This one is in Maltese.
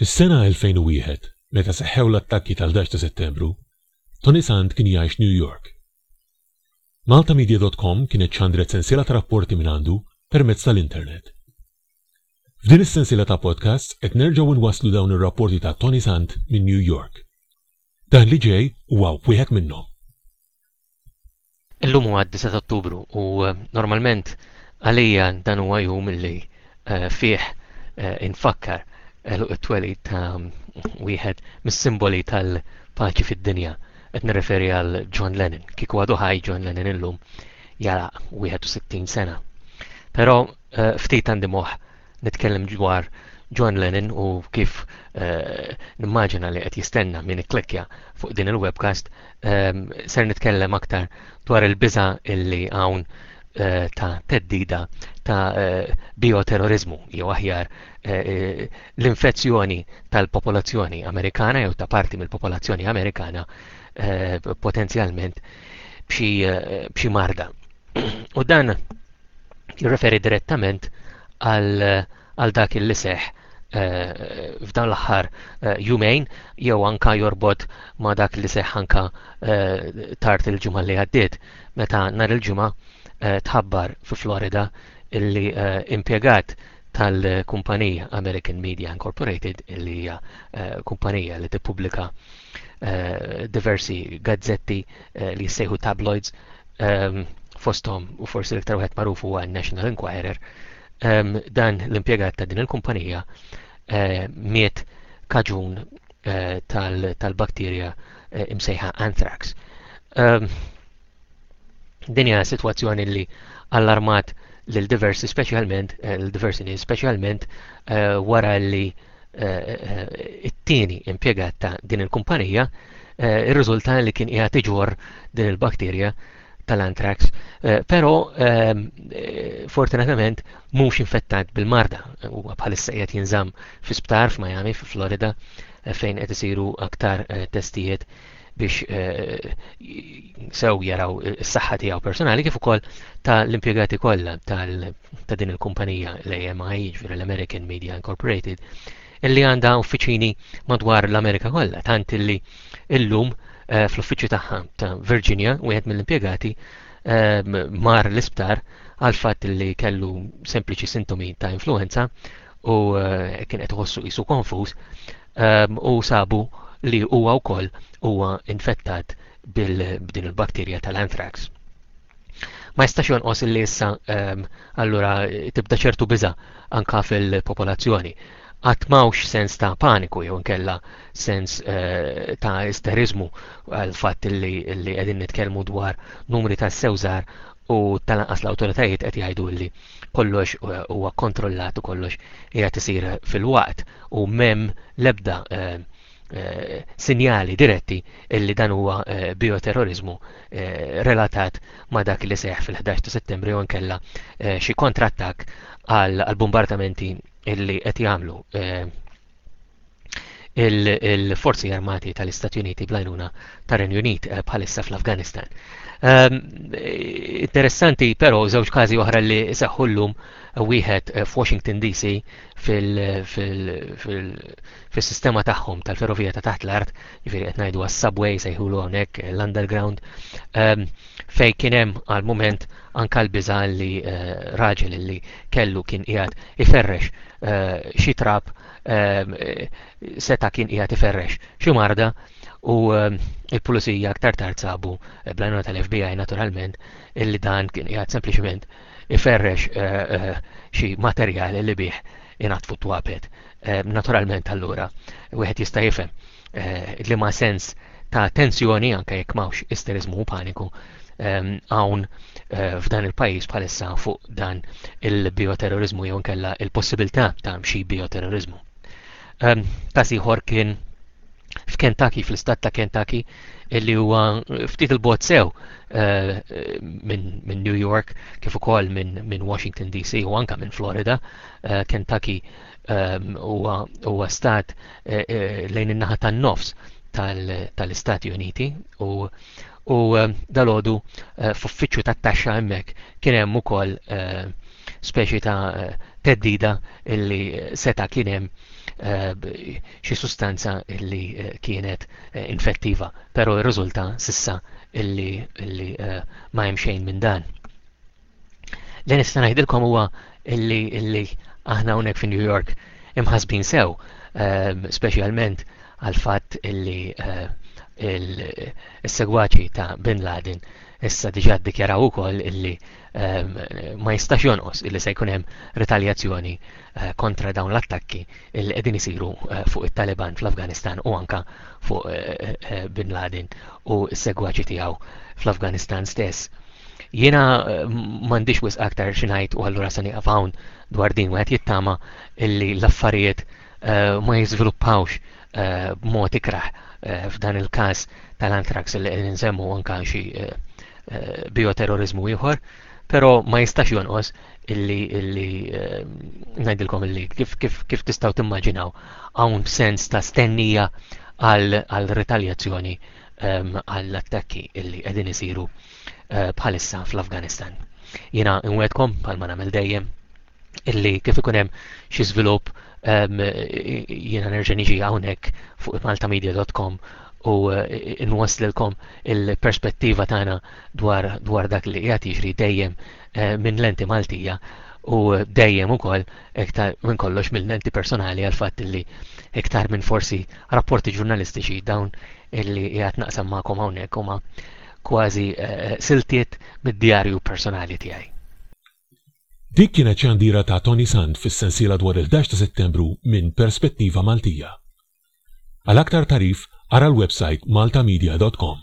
Fis-sena 2001, meta seħħew l-attakki tal-11 ta' Settembru, Tony Sant kien jgħix New York. Maltamedia dot com kienet xandret sensiela ta' rapporti mingħandu permezz tal-internet. F'din is-sensiela ta' podcasts qed nerġgħu nwasslu dawn ir-rapporti ta' Tony Sant minn New York. Dan li ġej huwa wieħed minnhom. Illum huwa d-9 ta' Ottubru u eh, normalment għalija dan huwa jum li eh, fih eh, infakkar it-twelid ta' wieħed mis-simboli tal-paċi fid-dinja. Qed nirreferi għal John Lennon. Kieku għadu ħaj John Lennon illum jara 61 sena. Però ftit għandi moħħ Nitkellem dwar John Lennon u kif eh, nimmaġina li qed jistenna min ikklikkja fuq din il-webcast, ehm, ser nitkellem aktar dwar il-biża illi hawn eh, ta' teddida ta' eh, bioterrorizmu jew aħjar l-infezzjoni tal-popolazzjoni Amerikana jew ta' parti mill-popolazzjoni Amerikana potenzjalment b'xi marda. U dan jirreferi direttament għal dak li seħħ eh, f'dan l-aħħar eh, jumejn jew anka jorbot ma' dak li seħħ anka eh, tard il-ġimgħa li għaddiet meta nhar il-ġimgħa tħabbar fi Florida illi impjegat tal-kumpanija American Media Incorporated illi hija kumpanija li tippubblika diversi gazzetti eh, li jissejħu tabloids ehm, fosthom u forsi l-iktar wieħed magħruf huwa National Enquirer ehm, dan l-impjegat ta' din il-kumpanija eh, miet kaġun eh, tal-bakterja imsejħa anthrax. Ehm, din hija sitwazzjoni li allarmat lil diversi speċjalment l diversi nies speċjalment wara li it-tieni impjegat ta' din il-kumpanija eh, irriżulta li kien qiegħed iġor din il-bakterja tal-antrax, eh, però ehm, eh, fortunatament mhux infettat bil-marda. Huwa bħalissa qiegħed jinżamm fi sptar f'Miami, fi Florida, eh, fejn qed isiru aktar testijiet biex sew jaraw is-saħħa tiegħu personali kif ukoll ta' l-impjegati kollha ta' din il-kumpanija l-AMI, l-American Media Incorporated, illi għandha uffiċini madwar l-Amerika kollha, tant illi illum eh, fl-uffiċċju tagħha ta' Virginia wieħed mill-impjegati eh, mar l-isptar għal fatt li kellu sempliċi sintomi ta' influenza u eh, kien qed iħossu qisu konfuż ehm, u sabu li huwa wkoll huwa infettat bil-din il-bakterja tal-anthrax. Ma jistax jonqos li issa ehm, allura tibda ċertu biża' anka fil-popolazzjoni. Qatt m'hawnx sens ta' paniku jew inkella sens eh, ta' isteriżmu għal fatt li qegħdin nitkellmu dwar numri ta' sewżar u tal-anqas l-awtoritajiet qed jgħidu li kollox eh, huwa kontrollat u kollox qiegħed isir fil-waqt u m'hemm l-ebda eh, Eh, sinjali diretti illi dan huwa eh, bioterrorizmu eh, relatat ma' dak li seħ fil-11 ta' settembru jew nkella xi kontrattak għal bombardamenti illi qed jagħmlu il-forzi armati tal-Istati Uniti blajnuna tar renju Unit bħalissa fl-Afganistan. Ehm, interessanti però żewġ każi oħra li seħħu llum wieħed f'Washington DC fil-sistema tagħhom tal-ferrovija ta' taħt l-art, jiġifieri qed ngħidu għas-subway sejħulu hawnhekk eh, l-underground, ehm, fejn kien hemm għal mument anke l-biża' li eh, raġel li kellu kien qiegħed iferrex eh, xi trab ehm, seta' kien qiegħed iferrex xi marda u ehm, il-pulizija aktar tard sabu bl-għajnuna tal-FBI naturalment illi dan kien qiegħed sempliċement iferrex xi materjal li bih inaddfu twabet. Naturalment allura wieħed jista' jifhem li ma sens ta' tensjoni anke jekk m'hawnx isteriżmu u paniku hawn eh, f'dan il-pajjiż bħalissa fuq dan il-bioterrorizmu jew nkella il-possibilità ta' xi bioterrorizmu. Każ ieħor kien f'Kentucky, fl-istat ta' Kentucky, li huwa ftit il-bot sew eh, minn New York, kif ukoll minn Washington DC u anka minn Florida. Eh, Kentucky eh, huwa stat lejn in-naħa tan-nofs tal-Istati Uniti u u dalodu f'uffiċċju tat-taxxa hemmhekk kien hemm ukoll speċi ta' theddida li seta' kien hemm eh, xi sustanza li eh, kienet eh, infettiva, però rriżulta sissa illi, illi ma hemm xejn minn dan. Li nista' ngħidilkom huwa illi, illi aħna hawnhekk fi New York imħasbin sew, speċjalment għal fatt illi il-segwaċi ta' Bin Laden issa diġà ddikjaraw ukoll illi Ehm, ma jistax jonqos illi se jkun hemm ritaljazzjoni eh, kontra dawn l-attakki illi qegħdin isiru eh, fuq it-Taliban fl-Afganistan u anka fuq eh, Bin Laden u s-segwaċi tiegħu fl-Afganistan stess. Jiena m'għandix wisq aktar xi ngħid u allura se nieqaf hawn dwar din wieħed jittama illi l-affarijiet ma jiżviluppawx eh, b'mod ikraħ eh, f'dan il-każ tal-antrax li qed insemmu anke xi eh, bioterrorizmu ieħor, però ma jistax jonqos illi illi ngħidilkom illi kif kif kif tistgħu timmaġinaw hawn sens ta' stennija għal ritaljazzjoni ehm, għall attakki illi qegħdin isiru bħalissa fl-Afganistan. Jiena nwedkom bħalma nagħmel dejjem illi kif ikun hemm xi żvilupp ehm, jiena nerġa' niġi hawnhekk fuq maltamedia.com u eh, nwasslilkom il-perspettiva tagħna dwar, dwar dak li qiegħed jiġri dejjem eh, minn lenti Maltija u dejjem ukoll iktar minn kollox minn lenti personali għal fatt li iktar minn forsi rapporti ġurnalistiċi dawn illi qiegħed naqsam magħkom hawnhekk huma kważi eh, siltiet mid-djarju personali tiegħi. Dik kienet xandira ta' Toni Sant fis-sensiela dwar il-ħdax ta' Settembru minn Perspettiva Maltija. Għal aktar tagħrif ara l-websajt maltamedia dot com.